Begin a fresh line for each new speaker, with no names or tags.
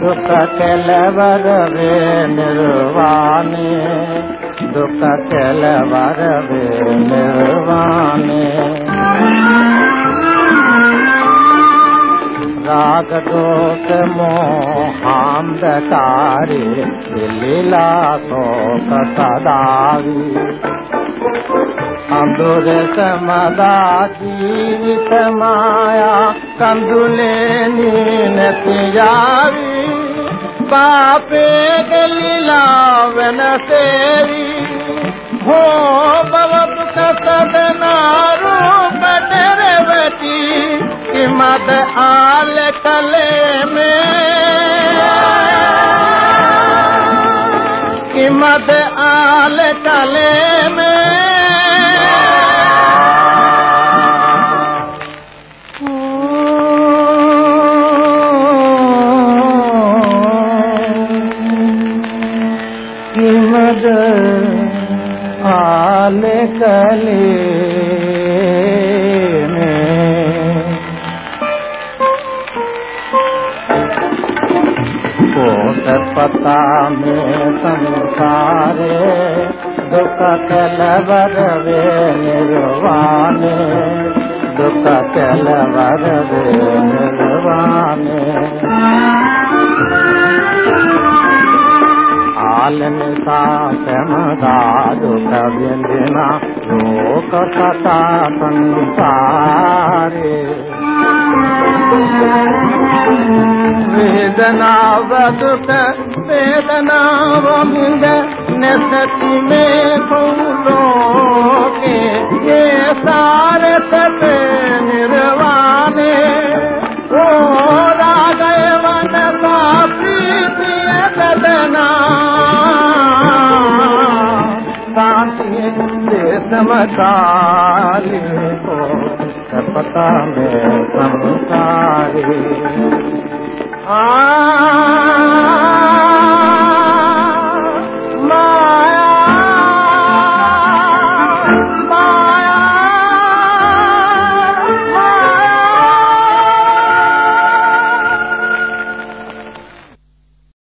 දුක කෙලවර වේ නිර්වාණේ දුක කෙලවර වේ නිර්වාණේ රාග දෝෂ මොහාන්දකාරේ දෙලලා සෝක සදාවි අඳුර සමදා ජීවිත මායා කඳුලේ නිනතියාවි. पापे गलीला वन सेवी हो बव दुख सदना रूप डरवती कि मद आल कले में। कि मद आल कले किमद आल कले पता में संसारे दुख कलवर वे निर्वाणे। दुख कलवर वे दुख बिंदना लोक कथा संसारे। वेदना दुख वेदना मिंद नसती में फूलों के ये सारे समकाली को पता में संसारी आ